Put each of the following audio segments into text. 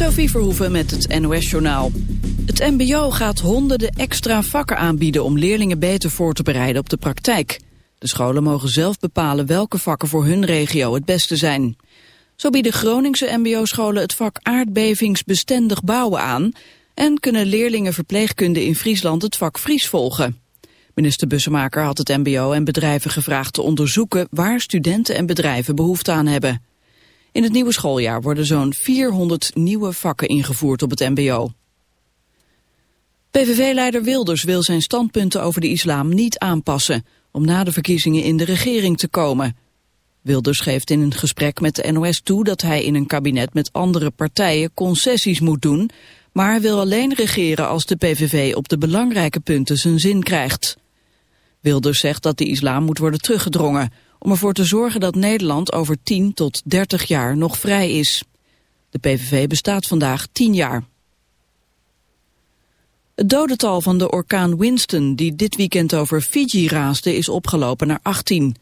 Sophie Verhoeven met het NOS-journaal. Het mbo gaat honderden extra vakken aanbieden om leerlingen beter voor te bereiden op de praktijk. De scholen mogen zelf bepalen welke vakken voor hun regio het beste zijn. Zo bieden Groningse mbo-scholen het vak aardbevingsbestendig bouwen aan... en kunnen leerlingen verpleegkunde in Friesland het vak Fries volgen. Minister Bussemaker had het mbo en bedrijven gevraagd te onderzoeken... waar studenten en bedrijven behoefte aan hebben. In het nieuwe schooljaar worden zo'n 400 nieuwe vakken ingevoerd op het mbo. PVV-leider Wilders wil zijn standpunten over de islam niet aanpassen... om na de verkiezingen in de regering te komen. Wilders geeft in een gesprek met de NOS toe dat hij in een kabinet met andere partijen concessies moet doen... maar wil alleen regeren als de PVV op de belangrijke punten zijn zin krijgt. Wilders zegt dat de islam moet worden teruggedrongen om ervoor te zorgen dat Nederland over 10 tot 30 jaar nog vrij is. De PVV bestaat vandaag 10 jaar. Het dodental van de orkaan Winston, die dit weekend over Fiji raasde, is opgelopen naar 18.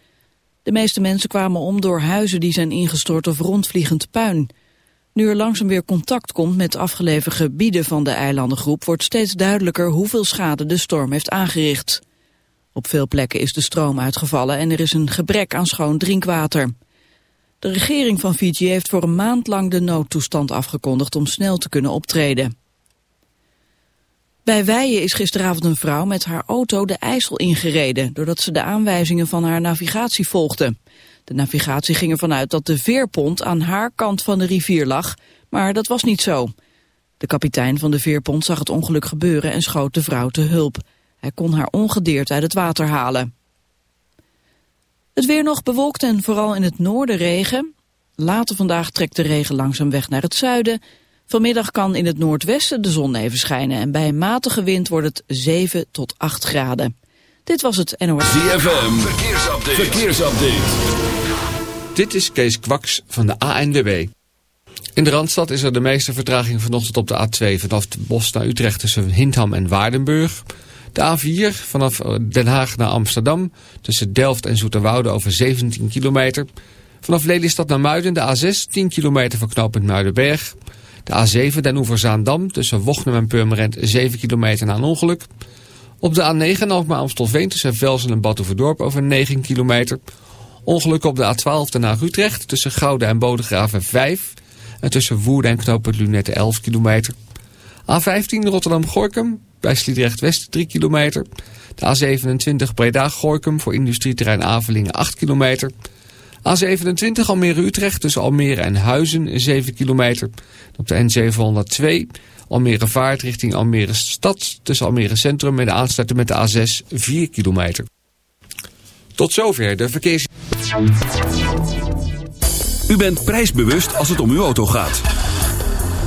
De meeste mensen kwamen om door huizen die zijn ingestort of rondvliegend puin. Nu er langzaam weer contact komt met afgelegen gebieden van de eilandengroep... wordt steeds duidelijker hoeveel schade de storm heeft aangericht. Op veel plekken is de stroom uitgevallen en er is een gebrek aan schoon drinkwater. De regering van Fiji heeft voor een maand lang de noodtoestand afgekondigd om snel te kunnen optreden. Bij Weijen is gisteravond een vrouw met haar auto de IJssel ingereden... doordat ze de aanwijzingen van haar navigatie volgde. De navigatie ging ervan uit dat de veerpont aan haar kant van de rivier lag... maar dat was niet zo. De kapitein van de veerpont zag het ongeluk gebeuren en schoot de vrouw te hulp. Hij kon haar ongedeerd uit het water halen. Het weer nog bewolkt en vooral in het noorden regen. Later vandaag trekt de regen langzaam weg naar het zuiden. Vanmiddag kan in het noordwesten de zon even schijnen... en bij een matige wind wordt het 7 tot 8 graden. Dit was het NOS. ZFM, verkeersupdate. verkeersupdate. Dit is Kees Kwaks van de ANWB. In de Randstad is er de meeste vertraging vanochtend op de A2... vanaf de Bos naar Utrecht tussen Hindham en Waardenburg... De A4 vanaf eh, Den Haag naar Amsterdam tussen Delft en Zoeterwoude over 17 kilometer. Vanaf Lelystad naar Muiden de A6 10 kilometer voor knooppunt Muidenberg. De A7 Den Oever-Zaandam tussen Wochnum en Purmerend 7 kilometer na een ongeluk. Op de A9 Alkmaar Amstelveen tussen Velsen en Batuverdorp over 9 kilometer. Ongeluk op de A12 Den Haag-Utrecht tussen Gouden en Bodegraven 5. En tussen Woerden en knooppunt Lunette 11 kilometer. A15 Rotterdam-Gorkum bij Sliedrecht-West 3 kilometer. De A27 Breda-Gorkum voor industrieterrein Avelingen 8 kilometer. A27 Almere-Utrecht tussen Almere en Huizen 7 kilometer. Op de N702 Almere Vaart richting Almere Stad tussen Almere Centrum en de aansluiting met de A6 4 kilometer. Tot zover de verkeers... U bent prijsbewust als het om uw auto gaat.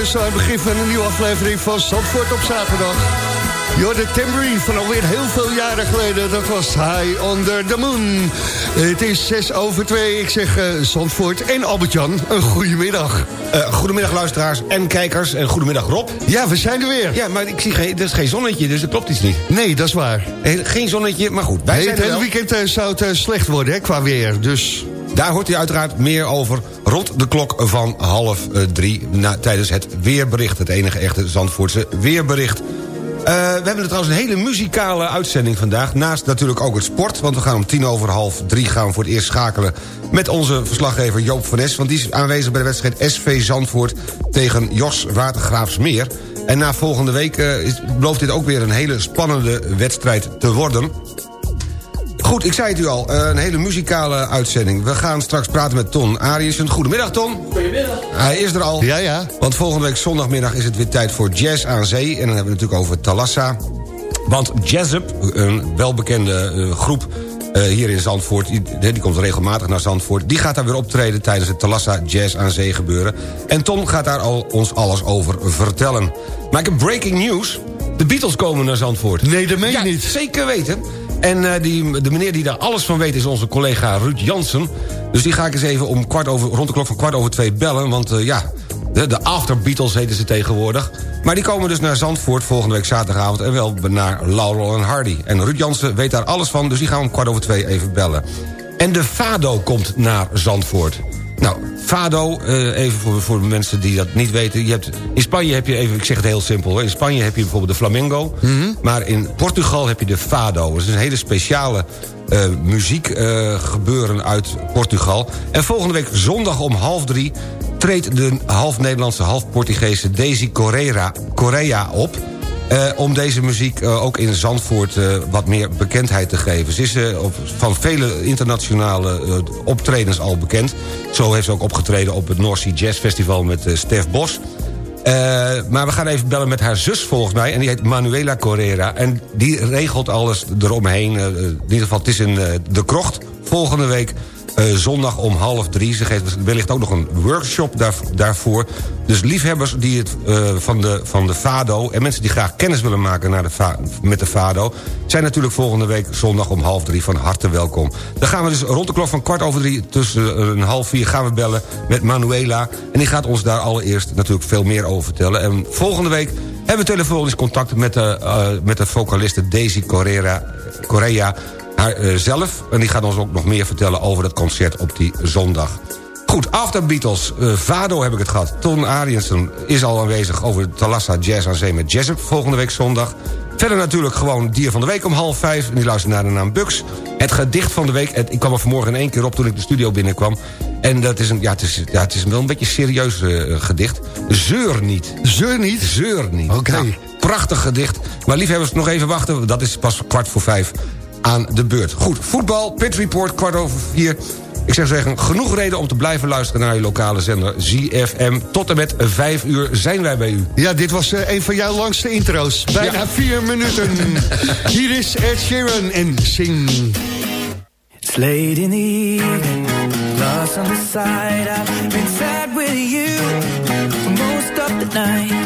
Deunen aan het begin van een nieuwe aflevering van Zandvoort op zaterdag. The Tambourine van alweer heel veel jaren geleden. Dat was High Under the Moon. Het is zes over twee. Ik zeg uh, Zandvoort en Albert-Jan, een goedemiddag. Uh, goedemiddag luisteraars en kijkers en goedemiddag Rob. Ja, we zijn er weer. Ja, maar ik zie geen, er is geen zonnetje, dus dat klopt iets niet. Nee, dat is waar. Geen zonnetje, maar goed. Wij zijn het hele weekend uh, zou het slecht worden hè, qua weer, dus... Daar hoort u uiteraard meer over rond de klok van half drie... Na, tijdens het weerbericht, het enige echte Zandvoortse weerbericht. Uh, we hebben trouwens een hele muzikale uitzending vandaag. Naast natuurlijk ook het sport. Want we gaan om tien over half drie gaan we voor het eerst schakelen... met onze verslaggever Joop van Es. Want die is aanwezig bij de wedstrijd SV Zandvoort... tegen Jos Watergraafsmeer. En na volgende week uh, belooft dit ook weer een hele spannende wedstrijd te worden. Goed, ik zei het u al, een hele muzikale uitzending. We gaan straks praten met Ton Ariensen. Goedemiddag, Ton. Goedemiddag. Hij is er al. Ja, ja. Want volgende week zondagmiddag is het weer tijd voor Jazz aan Zee. En dan hebben we het natuurlijk over Talassa. Want Jazzup, een welbekende uh, groep uh, hier in Zandvoort... Die, die, komt regelmatig naar Zandvoort... die gaat daar weer optreden tijdens het Talassa Jazz aan Zee gebeuren. En Ton gaat daar al, ons alles over vertellen. Maar ik heb breaking news. De Beatles komen naar Zandvoort. Nee, dat meen je ja, niet. zeker weten. En uh, die, de meneer die daar alles van weet is onze collega Ruud Jansen. Dus die ga ik eens even om kwart over, rond de klok van kwart over twee bellen. Want uh, ja, de, de After Beatles heten ze tegenwoordig. Maar die komen dus naar Zandvoort volgende week zaterdagavond... en wel naar Laurel en Hardy. En Ruud Jansen weet daar alles van, dus die gaan we om kwart over twee even bellen. En de Fado komt naar Zandvoort. Nou, Fado, uh, even voor, voor mensen die dat niet weten. Je hebt, in Spanje heb je, even, ik zeg het heel simpel... in Spanje heb je bijvoorbeeld de flamengo... Mm -hmm. Maar in Portugal heb je de Fado. Dat is een hele speciale uh, muziek uh, gebeuren uit Portugal. En volgende week zondag om half drie... treedt de half Nederlandse, half Portugese Daisy Correa, op... Uh, om deze muziek ook in Zandvoort wat meer bekendheid te geven. Ze is van vele internationale optredens al bekend. Zo heeft ze ook opgetreden op het North Sea Jazz Festival met Stef Bos. Maar we gaan even bellen met haar zus volgens mij. En die heet Manuela Correra. En die regelt alles eromheen. in ieder geval, het is in de krocht volgende week uh, zondag om half drie. Ze geeft wellicht ook nog een workshop daar, daarvoor. Dus liefhebbers die het, uh, van, de, van de FADO... en mensen die graag kennis willen maken naar de met de FADO... zijn natuurlijk volgende week zondag om half drie van harte welkom. Dan gaan we dus rond de klok van kwart over drie... tussen een half vier gaan we bellen met Manuela. En die gaat ons daar allereerst natuurlijk veel meer over vertellen. En volgende week hebben we telefonisch contact met de, met de vocaliste Daisy Correa... zelf. En die gaat ons ook nog meer vertellen over dat concert op die zondag. Goed, After Beatles, uh, Vado heb ik het gehad. Ton Ariensen is al aanwezig over Talassa Jazz aan Zee met Jessup volgende week zondag. Verder natuurlijk gewoon Dier van de Week om half vijf. En die luistert naar de naam Bux. Het gedicht van de week. Het, ik kwam er vanmorgen in één keer op toen ik de studio binnenkwam. En dat is een, ja, het is, ja, het is wel een beetje een serieus uh, gedicht. Zeur niet. Zeur niet? Zeur niet. Oké. Okay. Nou, prachtig gedicht. Maar liefhebbers, nog even wachten. Dat is pas kwart voor vijf aan de beurt. Goed, voetbal, Pit Report, kwart over vier. Ik zou zeggen, genoeg reden om te blijven luisteren naar je lokale zender ZFM. Tot en met vijf uur zijn wij bij u. Ja, dit was uh, een van jouw langste intro's. Bijna ja. vier minuten. Hier is Ed Sheeran en Sing. It's late in the evening, glass on the side. I've been sad with you for most of the night.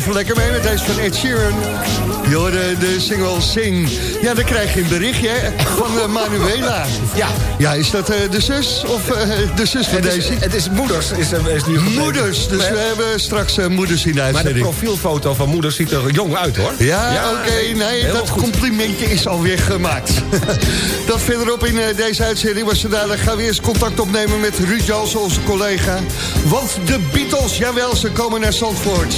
even lekker mee met deze van Ed Sheeran. Je de single Sing. Ja, dan krijg je een berichtje van eh, Manuela. Ja. Ja, is dat eh, de zus of eh, de zus van deze? Het is moeders. Is, is nu moeders, dus we hebben straks moeders in de uitzending. Maar de profielfoto van moeders ziet er jong uit, hoor. Ja, oké. Nee, dat goed. complimentje is alweer gemaakt. dat verderop in deze uitzending was ze dadelijk. Gaan we eerst contact opnemen met Ruud Jansen, onze collega. Want de Beatles, jawel, ze komen naar Zandvoort.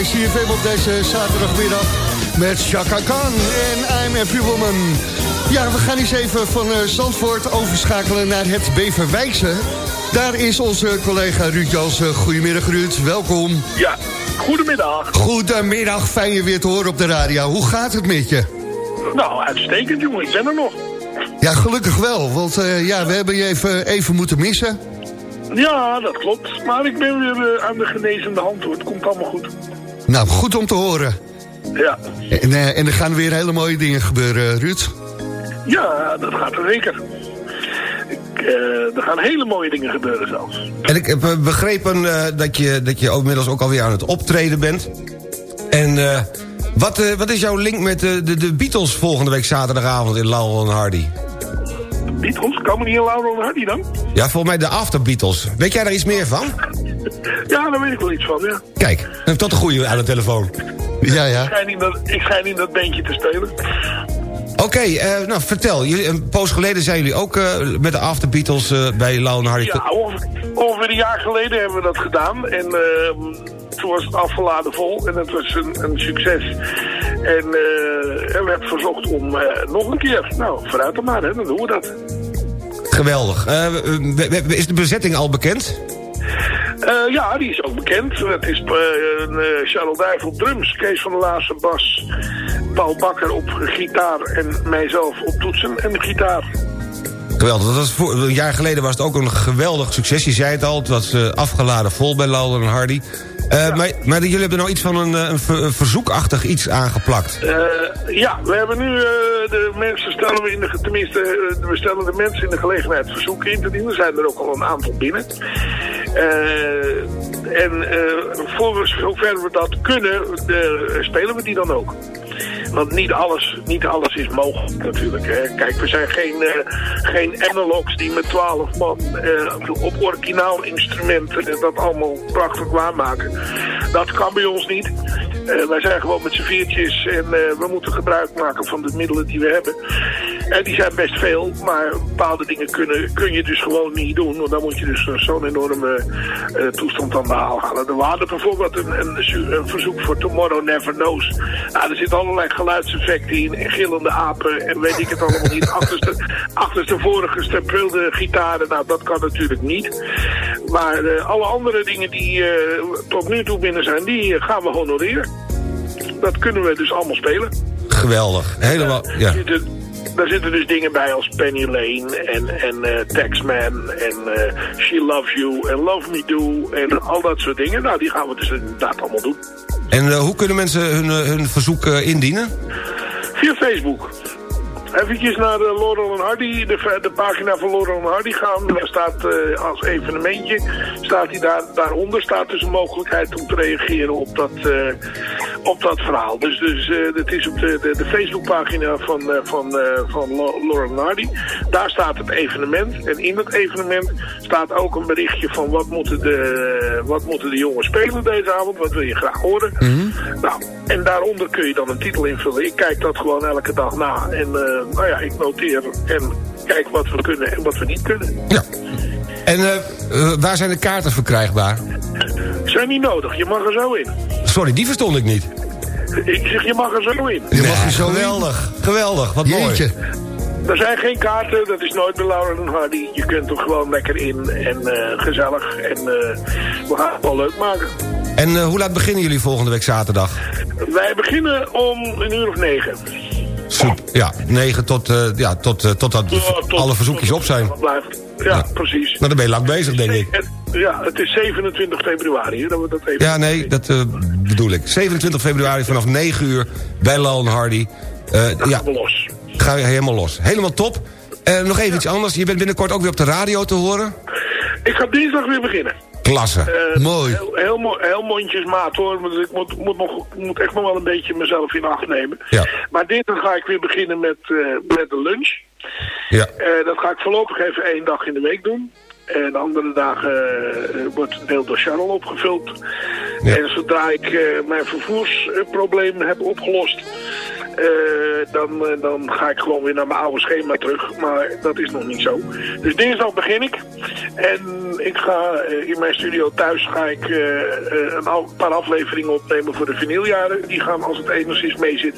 Bij CFM op deze zaterdagmiddag met Chaka Khan en I'm Every Woman. Ja, we gaan eens even van eh, Zandvoort overschakelen naar het Beverwijzen. Daar is onze collega Ruud Jansen. Goedemiddag Ruud, welkom. Ja, goedemiddag. Goedemiddag, fijn je weer te horen op de radio. Hoe gaat het met je? Nou, uitstekend jongen, ik ben er nog. Ja, gelukkig wel, want eh, ja, we hebben je even, even moeten missen. Ja, dat klopt. Maar ik ben weer eh, aan de genezende hand hoor. Het komt allemaal goed. Nou, goed om te horen. Ja. En, eh, en er gaan weer hele mooie dingen gebeuren, Ruud. Ja, dat gaat er zeker. Ik, eh, er gaan hele mooie dingen gebeuren zelfs. En ik heb eh, begrepen eh, dat, je, dat je ook inmiddels ook alweer aan het optreden bent. En eh, wat, eh, wat is jouw link met de, de, de Beatles volgende week zaterdagavond in Laurel en Hardy? De Beatles, komen die in Laurel en Hardy dan? Ja, volgens mij de After Beatles. Weet jij daar iets meer van? Ja, daar weet ik wel iets van, ja. Kijk, tot de goede aan de telefoon. Ja, Ik ja. schijn in dat, ik schijn in dat bandje te spelen. Oké, eh, nou vertel. Jullie, een poos geleden zijn jullie ook eh, met de After Beatles eh, bij en Hardy. Ja, ongeveer, ongeveer een jaar geleden hebben we dat gedaan. En ehm, toen was het afgeladen vol en het was een, een succes. En er werd verzocht om nog een keer. Nou, vooruit dan maar, hè, dan doen we dat. Geweldig. We- we- we- is de bezetting al bekend? Eh, ja, die is ook bekend. Het is eh, eh, Charles Duijf op drums, Kees van der Laarse bas, Paul Bakker op gitaar en mijzelf op toetsen en gitaar. Geweldig. Dat was voor, een jaar geleden was het ook een geweldig succes. Je zei het al, het was afgeladen vol bij Laurel en Hardy. Maar, maar jullie hebben nou iets van een, een, ver- een verzoekachtig iets aangeplakt. Ja, we hebben nu de mensen stellen we in de, tenminste, we stellen de mensen in de gelegenheid verzoeken in te dienen. Er zijn er ook al een aantal binnen. Eh, en uh, voor zover we dat kunnen, eh, spelen we die dan ook. Want niet alles, niet alles is mogelijk natuurlijk. Hè. Kijk, we zijn geen, eh, geen analogs die met 12 man eh, op originaal instrumenten dat allemaal prachtig waarmaken. Dat kan bij ons niet. Eh, wij zijn gewoon met z'n viertjes en we moeten gebruik maken van de middelen die we hebben. En die zijn best veel, maar bepaalde dingen kunnen, kun je dus gewoon niet doen. Want dan moet je dus zo'n enorme toestand aan de haal halen. Er waren bijvoorbeeld een, een, een verzoek voor Tomorrow Never Knows. Nou, er zitten allerlei geluidseffecten in en gillende apen en weet ik het allemaal niet. Achterste, achterstevoren gestempelde gitaren, nou dat kan natuurlijk niet. Maar eh, alle andere dingen die eh, tot nu toe binnen zijn, die eh, gaan we honoreren. Dat kunnen we dus allemaal spelen. Geweldig. Helemaal, ja. Daar zitten, dus dingen bij als Penny Lane en, en eh, Taxman en She Loves You en Love Me Do en al dat soort dingen. Nou, die gaan we dus inderdaad allemaal doen. En eh, hoe kunnen mensen hun, eh, hun verzoek eh, indienen? Via Facebook. Eventjes naar de Laurel en Hardy, de, de pagina van Laurel en Hardy gaan. Daar staat eh, als evenementje, staat die daar, daaronder staat dus een mogelijkheid om te reageren op dat, eh, op dat verhaal. Dus, dus eh, het is op de, de, de Facebookpagina van, eh, van, eh, van Laurel en Hardy. Daar staat het evenement. En in dat evenement staat ook een berichtje van wat moeten de, wat moeten de jongens spelen deze avond. Wat wil je graag horen. Nou, en daaronder kun je dan een titel invullen. Ik kijk dat gewoon elke dag na. En eh, nou ja, ik noteer en kijk wat we kunnen en wat we niet kunnen. Ja. En eh, eh, waar zijn de kaarten verkrijgbaar? Zijn niet nodig, je mag er zo in. Sorry, die verstond ik niet. Ik zeg, je mag er zo in. Je mag er zo in. geweldig, geweldig, wat mooi. Jeetje. Er zijn geen kaarten, dat is nooit bij Laura en Hardy. Je kunt er gewoon lekker in en eh, gezellig. En eh, we gaan het wel leuk maken. En eh, hoe laat beginnen jullie volgende week zaterdag? Wij beginnen om een uur of negen. Super, ja, 9 tot, eh ja, tot, eh, totdat tot- alle verzoekjes op zijn. Ja, precies. Nou, dan ben je lang bezig, denk ik. Het- ja, het is 27 februari. Hè, dat we dat even Ja, nee, dat eh, bedoel ik. 27 februari vanaf 9 uur bij Lal Hardy. Ja, los. ga je helemaal los. Helemaal top. Eh, nog even iets anders. Je bent binnenkort ook weer op de radio te horen. Ik ga dinsdag weer beginnen. Klasse. Eh, Mooi. Heel, heel, heel mondjesmaat hoor. Want ik moet, moet, nog, moet echt nog wel een beetje mezelf in acht nemen. Ja. Maar dinsdag ga ik weer beginnen met, eh, met de lunch. Ja. Eh, dat ga ik voorlopig even één dag in de week doen. En de andere dagen wordt een deel door Charles opgevuld. Ja. En zodra ik mijn vervoersprobleem heb opgelost... eh, dan, eh, dan ga ik gewoon weer naar mijn oude schema terug. Maar dat is nog niet zo. Dus dinsdag begin ik. En ik ga eh, in mijn studio thuis ga ik een paar afleveringen opnemen voor de vinyljaren. Die gaan als het enigszins mee zit.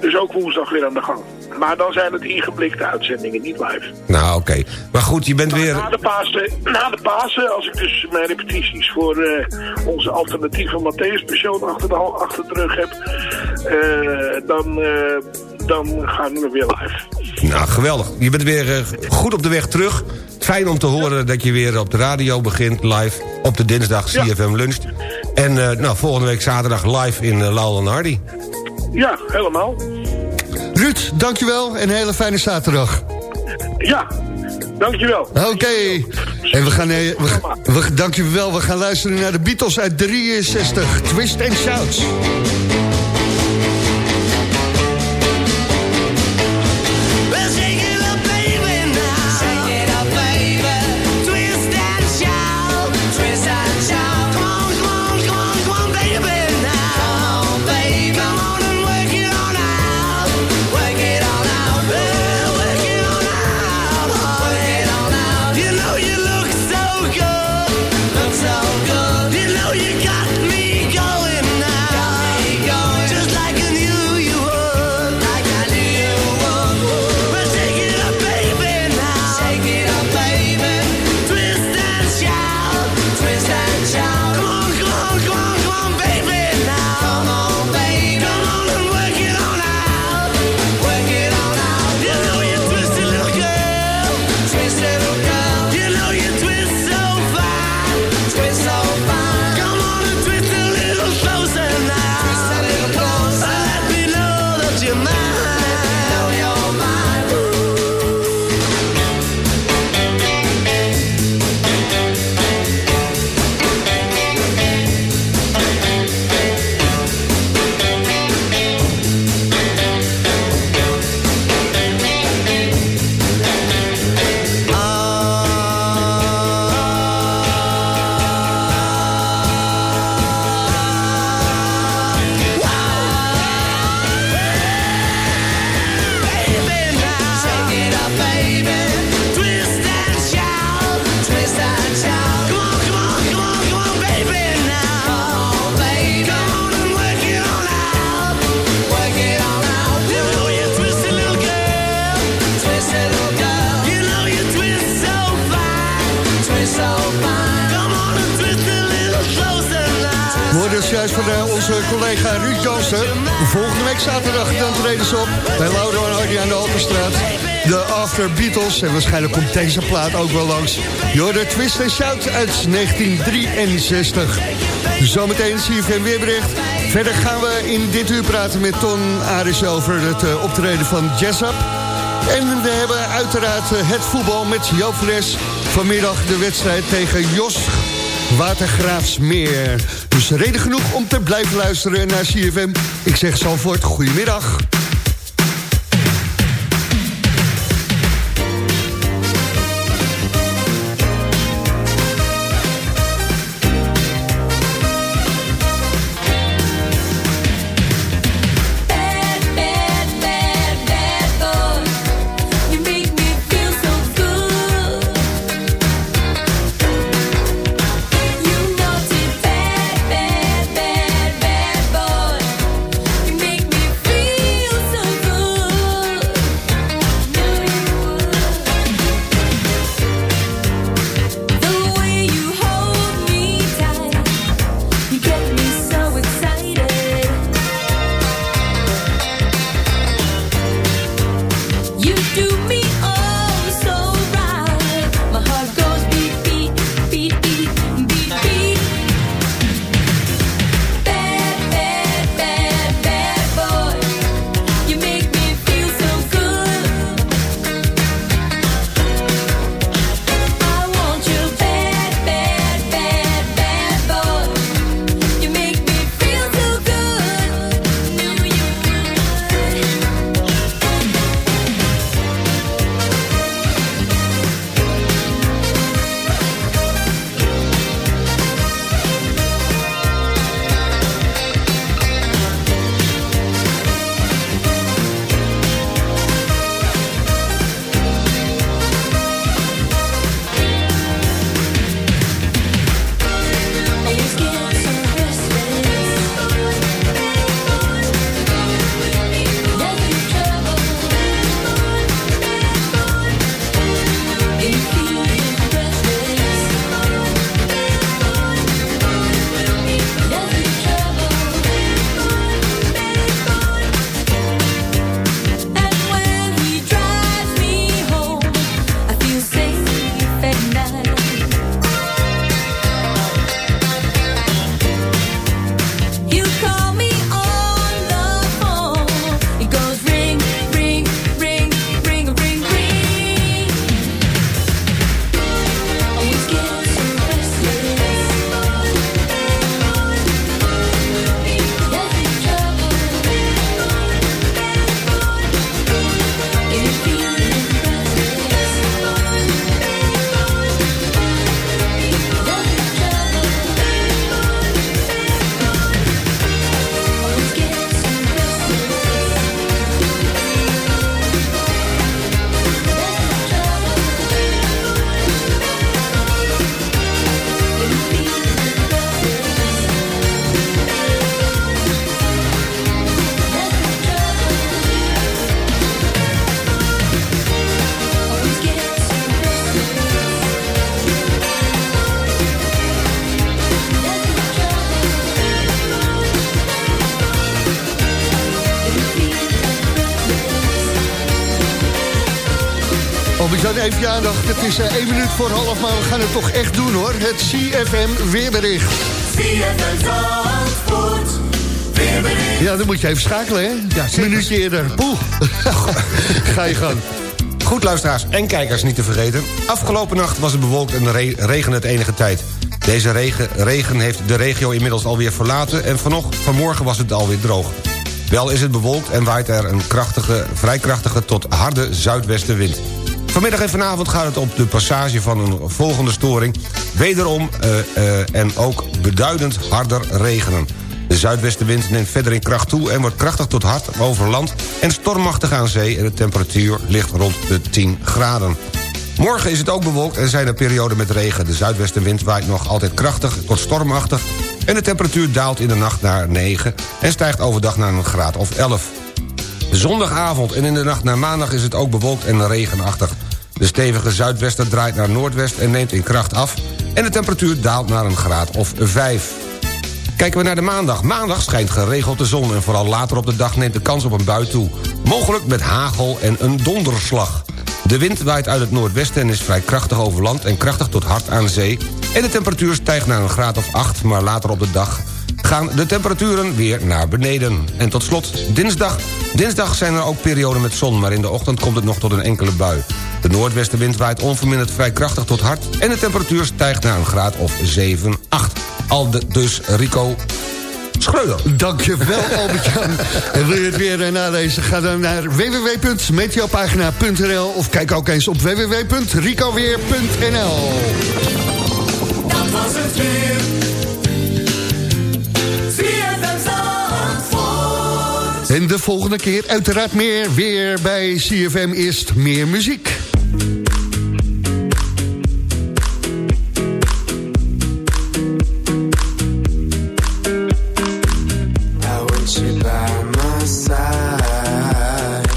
Dus ook woensdag weer aan de gang. Maar dan zijn het ingeblikte uitzendingen, niet live. Nou, oké. Maar goed, je bent weer... Na de, Pasen, na de Pasen, als ik dus mijn repetities voor onze alternatieve Matthäus-persoon achter de, hal- achter de rug heb, dan, dan gaan we weer live. Nou, geweldig. Je bent weer eh, goed op de weg terug. Fijn om te horen dat je weer op de radio begint, live. Op de dinsdag, Ja. CFM luncht. En eh, nou, volgende week zaterdag live in uh, Laul en Hardy. Ja, helemaal. Ruud, dankjewel en een hele fijne zaterdag. Ja, dankjewel. Oké. En we gaan, eh, we, gaan- we, dankjewel, we gaan luisteren naar de Beatles uit 63. Twist and Shouts. Waarschijnlijk komt deze plaat ook wel langs. Je hoorde Twist and Shout uit 1963. Zometeen CFM weerbericht. Verder gaan we in dit uur praten met Ton Aris over het eh, optreden van Jazz Up. En we hebben uiteraard eh, het voetbal met Joop Fles. Vanmiddag de wedstrijd tegen Jos Watergraafsmeer. Dus reden genoeg om te blijven luisteren naar CFM. Ik zeg Zalvoort, goedemiddag. Even je aandacht. Het is eh, één minuut voor half, maar we gaan het toch echt doen hoor. Het CFM weerbericht. Ja, dan moet je even schakelen hè. Ja, een minuutje eerder. Poeh. Ga je gang. Goed luisteraars en kijkers niet te vergeten. Afgelopen nacht was het bewolkt en re regen het enige tijd. Deze regen, regen heeft de regio inmiddels alweer verlaten... en vanocht, vanmorgen was het alweer droog. Wel is het bewolkt en waait er een krachtige, vrij krachtige tot harde zuidwestenwind. Vanmiddag en vanavond gaat het op de passage van een volgende storing... wederom eh, eh, en ook beduidend harder regenen. De zuidwestenwind neemt verder in kracht toe... en wordt krachtig tot hard over land en stormachtig aan zee... en de temperatuur ligt rond de 10 graden. Morgen is het ook bewolkt en zijn er perioden met regen. De zuidwestenwind waait nog altijd krachtig tot stormachtig... en de temperatuur daalt in de nacht naar 9... en stijgt overdag naar een graad of 11. Zondagavond en in de nacht naar maandag is het ook bewolkt en regenachtig. De stevige zuidwester draait naar noordwest en neemt in kracht af... en de temperatuur daalt naar een graad of 5. Kijken we naar de maandag. Maandag schijnt geregeld de zon... en vooral later op de dag neemt de kans op een bui toe. Mogelijk met hagel en een donderslag. De wind waait uit het noordwesten en is vrij krachtig over land... en krachtig tot hard aan zee. En de temperatuur stijgt naar een graad of 8... maar later op de dag gaan de temperaturen weer naar beneden. En tot slot dinsdag. Dinsdag zijn er ook perioden met zon... maar in de ochtend komt het nog tot een enkele bui. De noordwestenwind waait onverminderd vrij krachtig tot hard... en de temperatuur stijgt naar een graad of 7, 8. Al de, dus Rico Schreuder. Dankjewel Albert-Jan. En wil je het weer eh, nalezen? Ga dan naar www.meteopagina.nl of kijk ook eens op www.ricoweer.nl Dat was het weer. En de volgende keer uiteraard meer weer bij CFM Eerst meer muziek. I want you by my side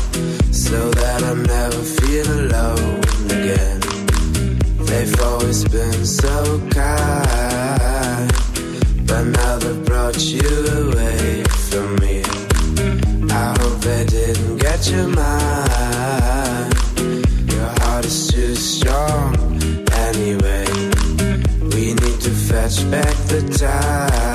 so that I never feel alone again. They've always been so kind, but now they've brought you your mind. Your heart is too strong anyway. We need to fetch back the time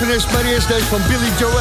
Evenes. Maar eerst deze van Billy Joel.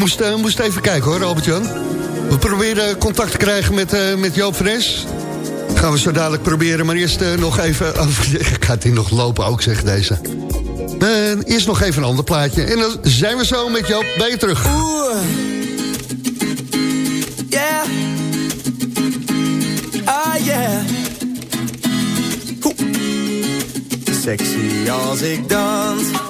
moest, uh, moest even kijken hoor, Albert-Jan. We proberen contact te krijgen met, eh, met Joop Fres. Gaan we zo dadelijk proberen, maar eerst eh, nog even... gaat hij nog lopen ook, zeg deze. eerst nog even een ander plaatje. En dan zijn we zo met Joop bij je terug. Oeh. Ah, yeah. sexy als ik dans.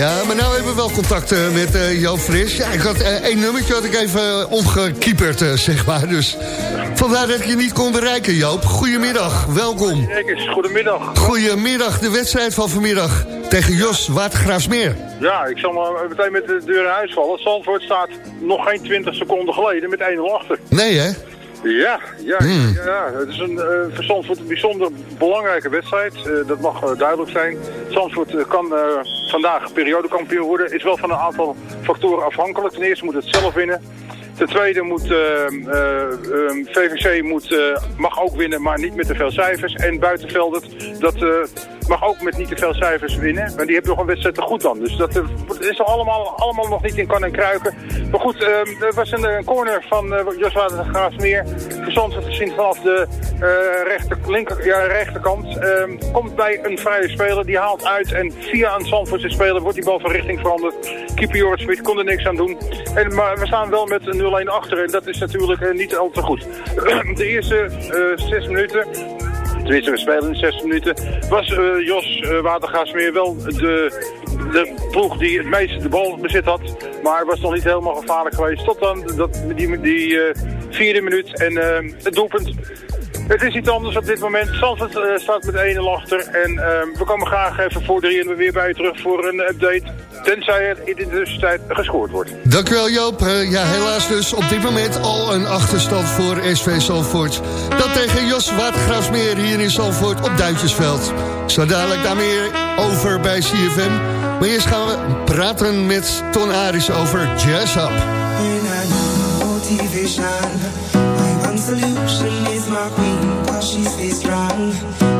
Ja, maar nou hebben we wel contact eh, met eh, Joop Fris. Ja, ik had eh, één nummertje had ik even omgekieperd, zeg maar. Dus vandaar dat ik je niet kon bereiken, Joop. Goedemiddag, welkom. Kijk goedemiddag. Goedemiddag, de wedstrijd van vanmiddag tegen Jos Waardgraafsmeer. Ja, ik zal maar meteen met de deur in huis vallen. Zandvoort staat nog geen 20 seconden geleden met 1-0 achter. Nee, hè? Ja, ja, Hmm. ja, het is een uh, voor Zandvoort een bijzonder belangrijke wedstrijd. Eh, dat mag eh, duidelijk zijn. Zandvoort kan vandaag periodekampioen worden. Is wel van een aantal factoren afhankelijk. Ten eerste moet het zelf winnen. Ten tweede moet eh, eh, eh, VVC moet, mag ook winnen, maar niet met te veel cijfers. En Buitenveldert, dat mag ook met niet te veel cijfers winnen. Maar die hebben nog een wedstrijd te goed dan. Dus dat eh, is er allemaal, allemaal nog niet in kan en kruiken. Maar goed, eh, er was een, corner van uh, Josua de Graafsmeer. Verzand te zien vanaf de eh, rechter, linker, ja, rechterkant. Ehm, komt bij een vrije speler, die haalt uit. En via een Zandvoortse speler wordt die bal van richting veranderd. Keeper Jorrit Smit kon er niks aan doen. En, maar we staan wel met een 0-1 achter. En dat is natuurlijk eh, niet al te goed. de eerste eh, zes minuten tenminste we spelen in 60 minuten, was eh, Jos uh, Watergaasmeer wel de, de ploeg die het meeste de bal bezit had. Maar was nog niet helemaal gevaarlijk geweest. Tot dan dat, die, die uh, vierde minuut en het doelpunt. Het is iets anders op dit moment. Zandvoort uh, staat met 1-0 achter. En uh, we komen graag even voor drieën weer bij je terug voor een update. Tenzij er in de tussentijd gescoord wordt. Dankjewel Joop. Uh, ja, helaas dus op dit moment al een achterstand voor SV Zandvoort. Dat tegen Jos Watergraafsmeer hier in Zandvoort op Duintjesveld. Zo dadelijk daar meer over bij CFM. Maar eerst gaan we praten met Ton Aris over Jazz Up. Solution is my queen, cause she stays strong.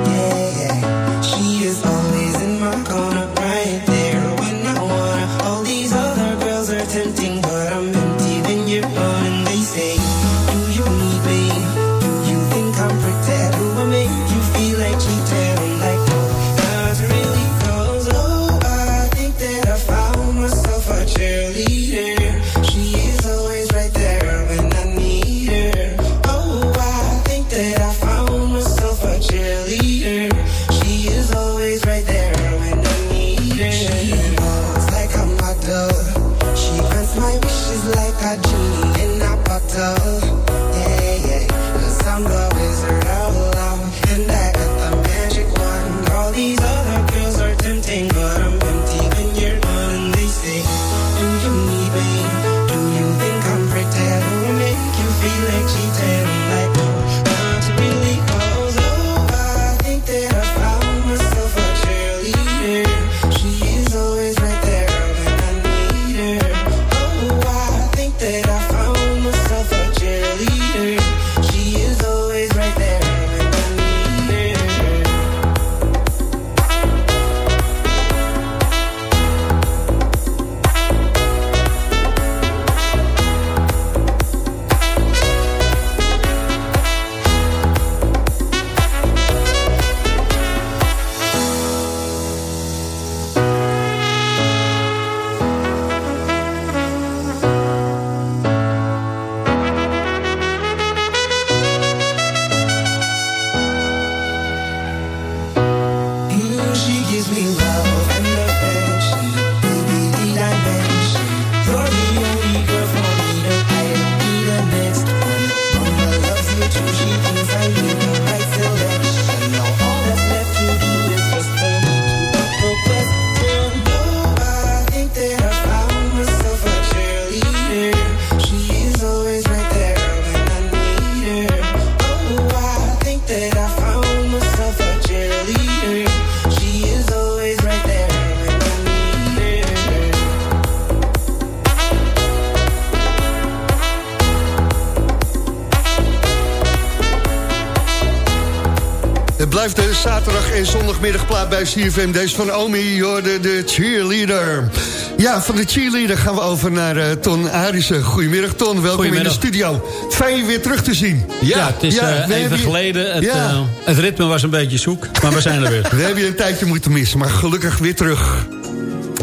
En zondagmiddagplaat bij CFM. Deze van Omi, Jorde, de cheerleader. Ja, van de cheerleader gaan we over naar uh, Ton Arissen. Goedemiddag Ton, welkom in de studio. Fijn je weer terug te zien. Ja, het is Ja, eh, even je- geleden. Het, Ja. eh, het ritme was een beetje zoek, maar we zijn er weer. We hebben je een tijdje moeten missen, maar gelukkig weer terug.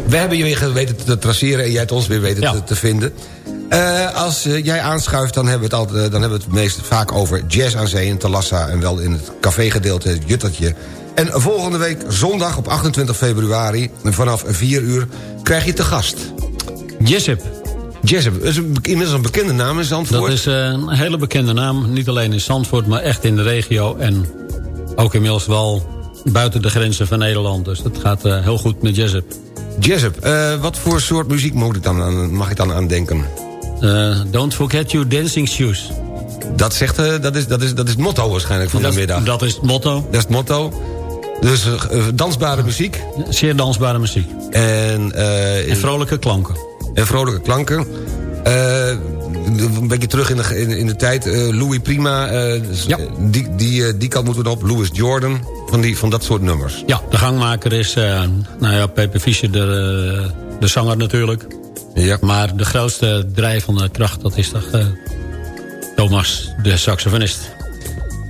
We hebben je weer weten te traceren en jij het ons weer weten Ja. te, te vinden. Eh, als eh, jij aanschuift, dan hebben, we het altijd, eh, dan hebben we het meest vaak over jazz aan zee in Talassa... en wel in het cafégedeelte, het Juttertje. En volgende week, zondag op 28 februari, vanaf 4 uur, krijg je te gast. Jessup. Jessup, is inmiddels een bekende naam in Zandvoort. Dat is eh, een hele bekende naam. Niet alleen in Zandvoort, maar echt in de regio. En ook inmiddels wel buiten de grenzen van Nederland. Dus dat gaat eh, heel goed met Jessup. Jessup, eh, wat voor soort muziek moet ik dan aan, mag ik dan aan denken? Don't forget your dancing shoes. Dat, zegt, eh, dat, is, dat, is, dat is het motto waarschijnlijk van dat, de middag. Dat is het motto. Dat is het motto. Dus eh, eh, dansbare muziek. Zeer dansbare muziek. En, eh, En vrolijke klanken. en vrolijke klanken. Een beetje terug in de, in, in de tijd. Louis Prima, eh, die, die, eh, die kant moeten we op. Louis Jordan, van, die, van dat soort nummers. Ja, de gangmaker is, nou ja, Pepe Fischer, de, de zanger natuurlijk. Ja. Maar de grootste drijvende kracht, dat is toch Thomas, de saxofonist.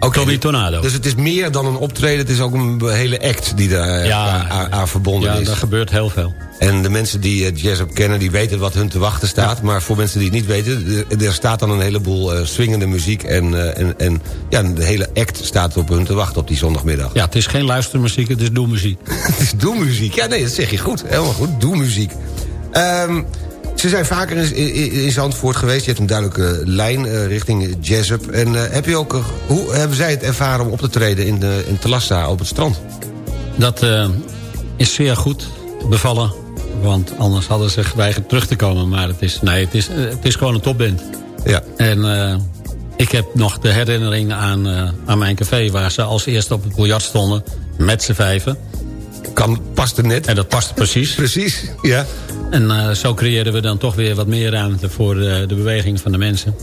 Oké, Tommy Tornado. Dus het is meer dan een optreden, het is ook een hele act die daar eh, Ja. aan, verbonden ja, is. daar gebeurt heel veel. En de mensen die eh, jazz up kennen, die weten wat hun te wachten staat. Maar voor mensen die het niet weten, er- staat dan een heleboel eh, swingende muziek. En, en, en ja, de hele act staat op hun te wachten op die zondagmiddag. Ja, het is geen luistermuziek, het is doelmuziek. Het is doelmuziek. Ja, nee, dat zeg je goed. Helemaal goed, doelmuziek. Ehm, ze zijn vaker in, in, in Zandvoort geweest. Je hebt een duidelijke lijn eh, richting jazz up. En eh, heb je ook, eh, hoe hebben zij het ervaren om op te treden in, de, in Telassa op het strand? Dat eh, is zeer goed bevallen. Want anders hadden ze geweigerd terug te komen. Maar het is, nee, het is, eh, het is gewoon een topband. Ja. En eh, ik heb nog de herinnering aan, eh, aan mijn café... waar ze als eerste op het biljart stonden. Met z'n vijven. Kan, paste net. En dat paste precies. Precies, ja. En eh, zo creëerden we dan toch weer wat meer ruimte... voor de, de beweging van de mensen.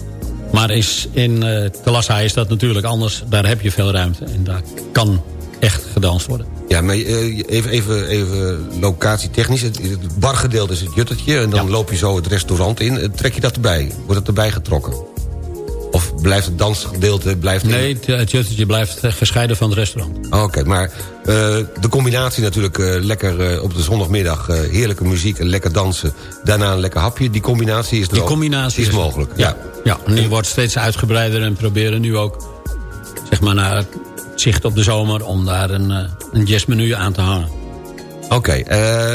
Maar is, in eh Telassa is dat natuurlijk anders. Daar heb je veel ruimte. En daar kan echt gedanst worden. Ja, maar eh, even, even, even locatietechnisch. Het, het bargedeelte is het juttertje en dan loop je zo het restaurant in. Eh, Trek je dat erbij? Wordt dat erbij getrokken? Blijft het dansgedeelte... Blijft Nee, het, juttetje blijft gescheiden van het restaurant. Oké, maar eh, de combinatie natuurlijk eh, lekker eh, op de zondagmiddag... eh, heerlijke muziek en lekker dansen. Daarna een lekker hapje. Die combinatie is Die ook- combinatie is is- mogelijk. Ja, ja en die wordt steeds uitgebreider en proberen nu ook... zeg maar naar het zicht op de zomer... om daar een, eh, een jazzmenu aan te hangen. Oké, eh,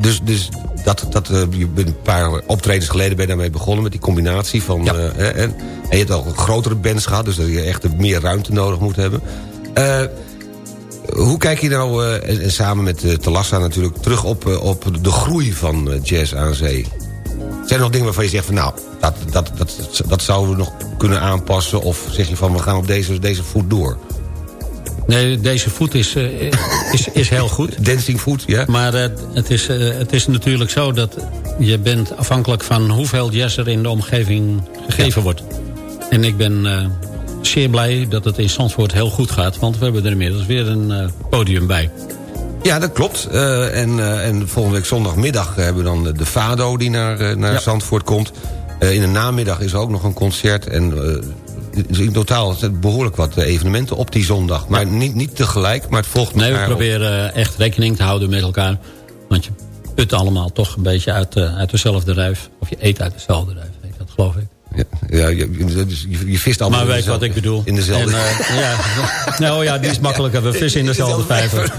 dus, dus dat, dat, eh, je bent een paar optredens geleden ben je daarmee begonnen... met die combinatie van... Ja. eh, en, en je hebt al grotere bands gehad... dus dat je echt meer ruimte nodig moet hebben. Eh, hoe kijk je nou, en, en samen met Talassa natuurlijk... terug op, op de groei van jazz aan zee? Zijn er nog dingen waarvan je zegt van... nou, dat, dat, dat, dat zouden we nog kunnen aanpassen... of zeg je van we gaan op deze, deze voet door? Nee, deze voet is, eh, is, is heel goed. Dancing foot, ja. Maar eh, het, is, eh, het is natuurlijk zo dat je bent afhankelijk van hoeveel jazz er in de omgeving gegeven wordt. En ik ben zeer blij dat het in Zandvoort heel goed gaat. Want we hebben er inmiddels weer een podium bij. Ja, dat klopt. En, en volgende week zondagmiddag hebben we dan de Fado die naar, naar Ja. Zandvoort komt. In de namiddag is er ook nog een concert. En in totaal behoorlijk wat eh, evenementen op die zondag. Maar niet, niet tegelijk, maar het volgt Nee, we op. proberen echt rekening te houden met elkaar. Want je put allemaal toch een beetje uit, eh, uit dezelfde ruif. Of je eet uit dezelfde ruif, heet dat geloof ik. Ja, ja, je, je, je vist allemaal Maar in weet wat ik bedoel. In dezelfde... En, eh, ja. Nou ja, die is makkelijker. We vissen in dezelfde vijver.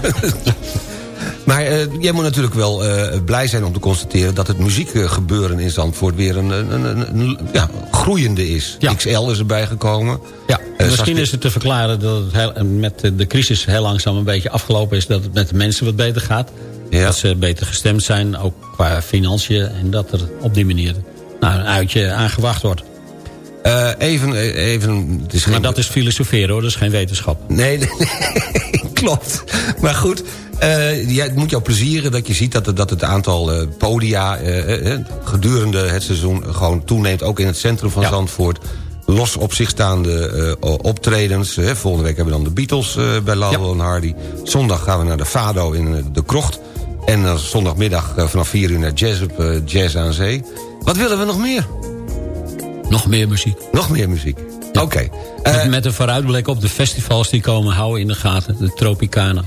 Maar eh, jij moet natuurlijk wel eh, blij zijn om te constateren... dat het muziekgebeuren in Zandvoort weer een, een, een, een- ja, groeiende is. Ja. XL is erbij gekomen. Ja, Eh, misschien is het te verklaren dat het heel- met de- crisis heel langzaam een beetje afgelopen is. Dat het met de mensen wat beter gaat. Ja. Dat ze beter gestemd zijn, ook qua financiën. En dat er op die manier nou, een uitje aangewacht wordt. Even, even... Het is geen... Maar dat is filosoferen hoor, dat is geen wetenschap. Nee, nee, klopt. Maar goed, eh, ja, het moet jou plezieren dat je ziet dat, het- dat het aantal eh, podia... eh, gedurende het seizoen gewoon toeneemt, ook in het centrum van Ja. Zandvoort. Los op zich staande optredens. volgende week hebben we dan de Beatles bij Laurel en Hardy. Zondag gaan we naar de Fado in de Krocht. En dan zondagmiddag vanaf 4 uur naar Jazz op Jazz aan Zee. Wat willen we nog meer? Nog meer muziek. Nog meer muziek. Oké. Met, met een vooruitblik op de festivals die komen houden in de gaten. De Tropicana.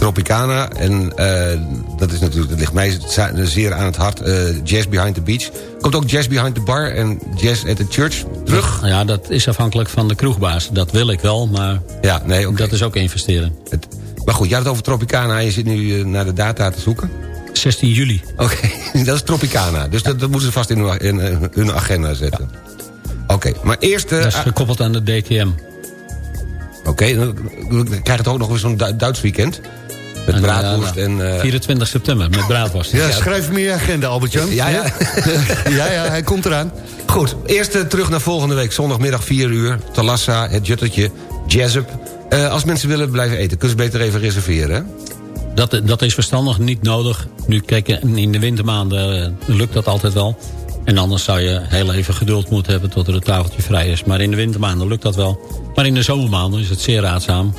Tropicana. En eh, dat, is natuurlijk, dat ligt mij zeer aan het hart. eh, Jazz Behind the Beach. Komt ook Jazz Behind the Bar en Jazz at the Church terug? Ja, dat is afhankelijk van de kroegbaas. Dat wil ik wel, maar Ja, nee, oké. dat is ook investeren. Het- Maar goed, jij had het over Tropicana je zit nu eh, naar de data te zoeken. 16 juli. Oké, dat is Tropicana. Dus dat, dat moeten ze vast in hun, in, hun agenda zetten. Oké, maar eerst... Dat is gekoppeld aan de DTM. Oké, dan, dan krijg je het ook nog eens zo'n Du- Duits weekend. Met En, braadworst eh, en... eh, 24 september met braadworst. Ja, schrijf je agenda, Albert-Jan. Ja, ja. ja, ja, hij komt eraan. Goed, eerst eh, terug naar volgende week. Zondagmiddag 4 uur. Talassa, het Juttertje, Jazzup. Eh, als mensen willen blijven eten, kunnen ze beter even reserveren. hè? Dat, dat is verstandig niet nodig. Nu, kijk, in de wintermaanden eh, lukt dat altijd wel. En anders zou je heel even geduld moeten hebben tot er een tafeltje vrij is. Maar in de wintermaanden lukt dat wel. Maar in de zomermaanden is het zeer raadzaam.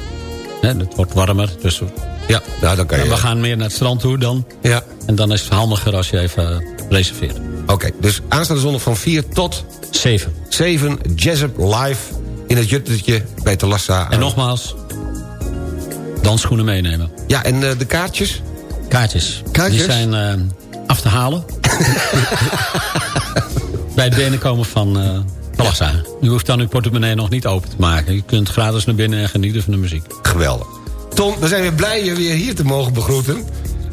Hè, het wordt warmer, dus Ja, nou, dan kan je... we gaan meer naar het strand toe dan. Ja. En dan is het handiger als je even eh, reserveert. Oké, dus aanstaande zondag van 4 tot 7. 7 Jazzup live in het Juttertje bij Talassa. En nogmaals, dansschoenen meenemen. Ja, en eh, de kaartjes? Kaartjes. Kaartjes? Die zijn eh, af te halen. Bij het binnenkomen van Talassa. U hoeft dan uw portemonnee nog niet open te maken. Je kunt gratis naar binnen en genieten van de muziek. Geweldig. Tom, we zijn weer blij je weer hier te mogen begroeten.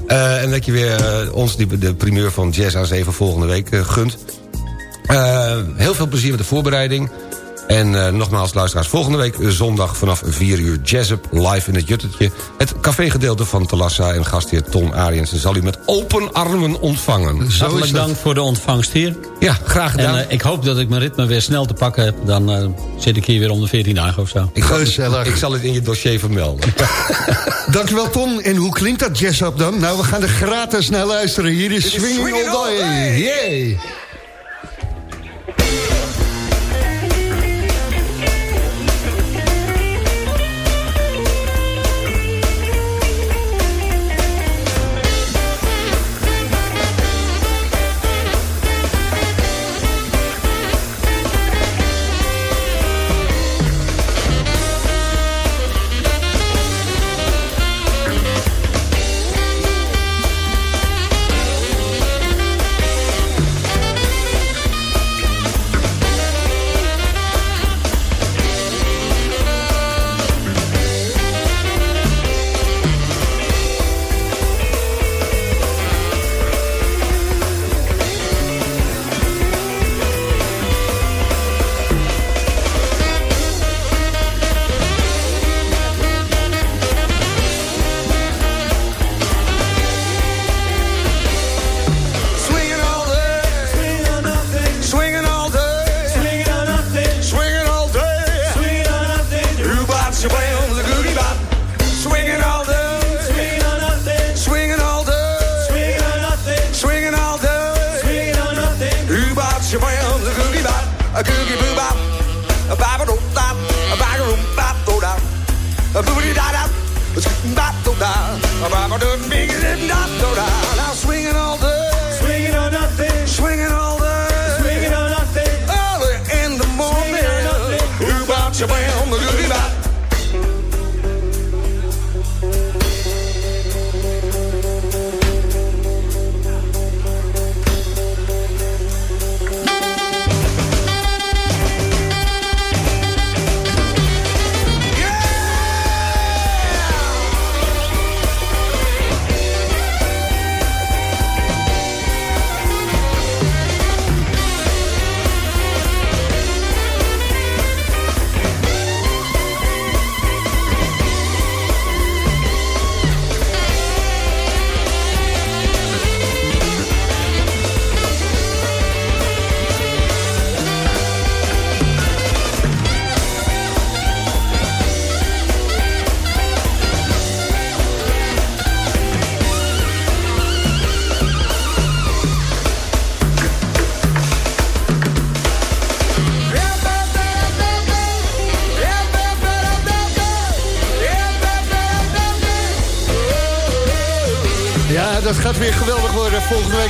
Eh, en dat je weer eh, ons die, de primeur van Jazz aan 7 volgende week eh, gunt. Heel veel plezier met de voorbereiding. En eh, nogmaals, luisteraars, volgende week eh, zondag vanaf 4 uur Jazz Up live in het Juttertje. Het cafégedeelte van Talassa en gastheer Tom Ariensen zal u met open armen ontvangen. Hartelijk dank voor de ontvangst hier. Ja, graag En gedaan. eh, ik hoop dat ik mijn ritme weer snel te pakken heb. Dan eh, zit ik hier weer om de 14 dagen of zo. ik, Gezellig. ik zal het in je dossier vermelden. Dankjewel Tom. En hoe klinkt dat jazz up dan? Nou, we gaan er gratis naar luisteren. Hier is Swinging All Day. Yay! Swinging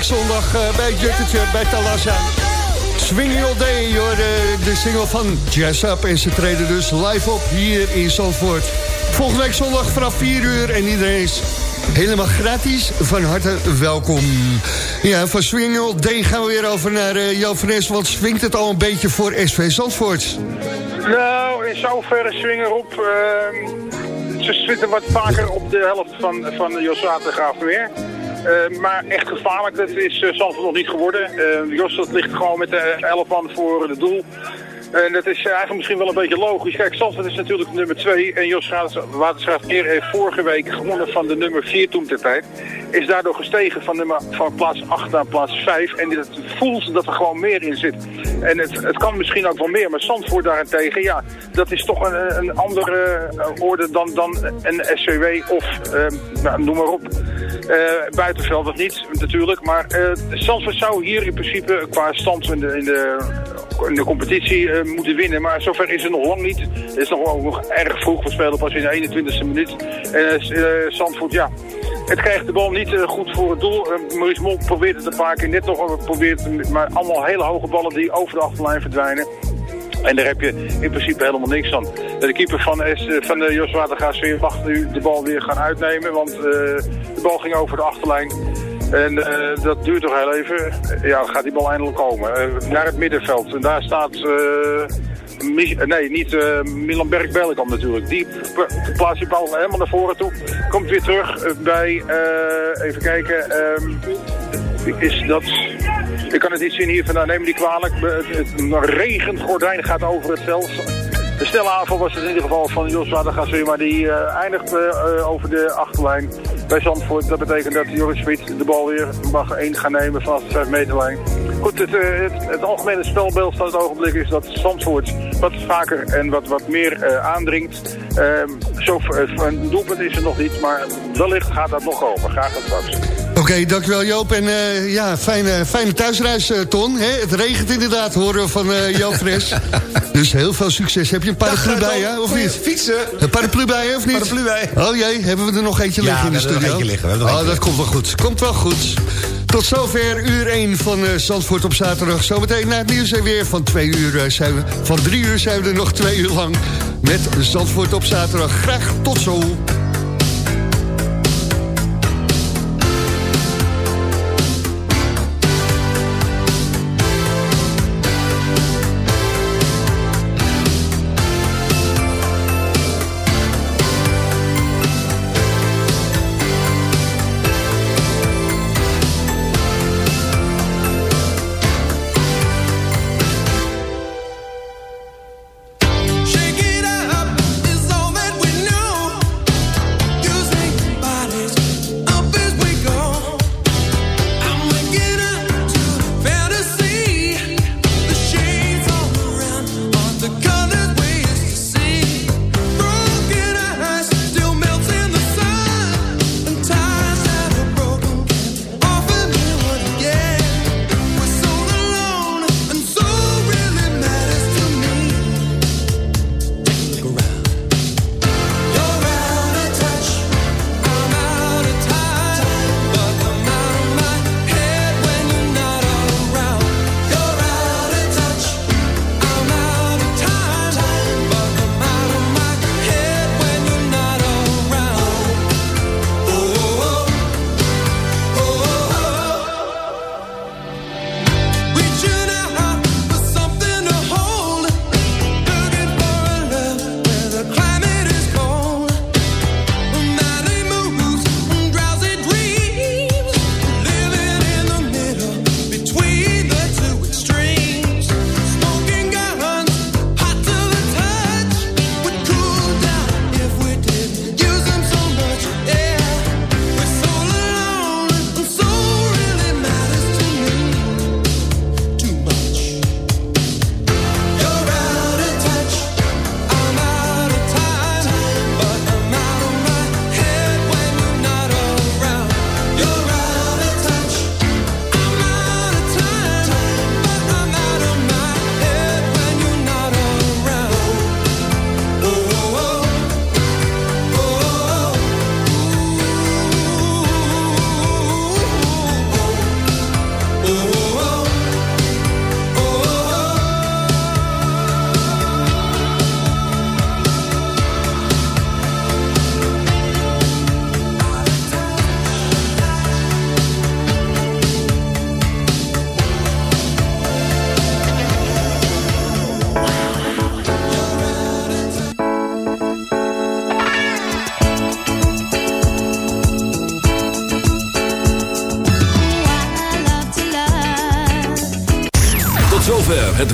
zondag eh, bij Juttertje, bij Talassa. Swinging All Day, hoor, de, de single van Jazz Up. En ze treden dus live op hier in Zandvoort. Volgende week zondag vanaf 4 uur. En iedereen is helemaal gratis van harte welkom. Ja, van Swinging All Day gaan we weer over naar uh, Jan van swingt het al een beetje voor SV Zandvoort? Nou, in zoverre swingen op. ehm, ze zitten wat vaker op de helft van, van de Jos Watergraaf weer. Eh, maar echt gevaarlijk, dat is uh, nog niet geworden. Eh, Jos dat ligt gewoon met de 11 man voor het doel. En dat is eigenlijk misschien wel een beetje logisch. Kijk, Zandvoort is natuurlijk nummer 2. En Jos Waterschap-Eer heeft vorige week gewonnen van de nummer 4 toen ter tijd. Is daardoor gestegen van, nummer, van plaats 8 naar plaats 5. En het voelt dat er gewoon meer in zit. En het, het kan misschien ook wel meer. Maar Zandvoort daarentegen, ja, dat is toch een, een andere uh, orde dan, dan een SCW of uh, nou, noem maar op. Uh, buitenveld dat niet natuurlijk. Maar uh, zou hier in principe qua stand in de, in de, in de competitie uh, moeten winnen. Maar zover is het nog lang niet. Het is nog, nog erg vroeg. We spelen pas in de 21ste minuut. En Zandvoort, ja, het krijgt de bal niet goed voor het doel. Maurice Mol probeert het een paar keer net nog. Probeert, maar allemaal hele hoge ballen die over de achterlijn verdwijnen. En daar heb je in principe helemaal niks aan. De keeper van, van de Jos Watergaasveer mag nu de bal weer gaan uitnemen. Want de bal ging over de achterlijn. En uh, dat duurt toch heel even. Ja, gaat die bal eindelijk komen. Uh, naar het middenveld. En daar staat... nee, niet Milan Berg-Belkamp natuurlijk. Die plaatst die bal helemaal naar voren toe. Komt weer terug bij... even kijken... is dat... Ik kan het niet zien hier vandaan, neem niet kwalijk. Regent gordijn gaat over het veld. De snelle aanval was het in ieder geval van Jos Watergaasweer, maar die eindigt over de achterlijn bij Zandvoort. Dat betekent dat Joris Smit de bal weer mag 1 gaan nemen vanaf de 5 meterlijn. Goed, het, uh, het, het, algemene spelbeeld van het ogenblik is dat Zandvoort wat vaker en wat, wat meer aandringt. Ehm, zo, een doelpunt is er nog niet, maar wellicht gaat dat nog komen. Graag tot straks. Oké, okay, dankjewel Joop. En uh, ja, fijne, fijne thuisreis, uh, Ton. Hè? Het regent inderdaad, horen we van uh, Joop Fres. dus heel veel succes. Heb je een paraplu bij je, of niet? Fietsen. Een paraplu bij je, of niet? Paraplu bij. Oh jee, hebben we er nog eentje liggen ja, in de studio? Ja, er eentje liggen. oh, dat liggen. komt wel goed. Komt wel goed. Tot zover uur 1 van Zandvoort op zaterdag. Zometeen na het nieuws en weer van, twee uur, zijn we, van drie uur zijn we er nog twee uur lang... met Zandvoort op zaterdag. Graag tot zo.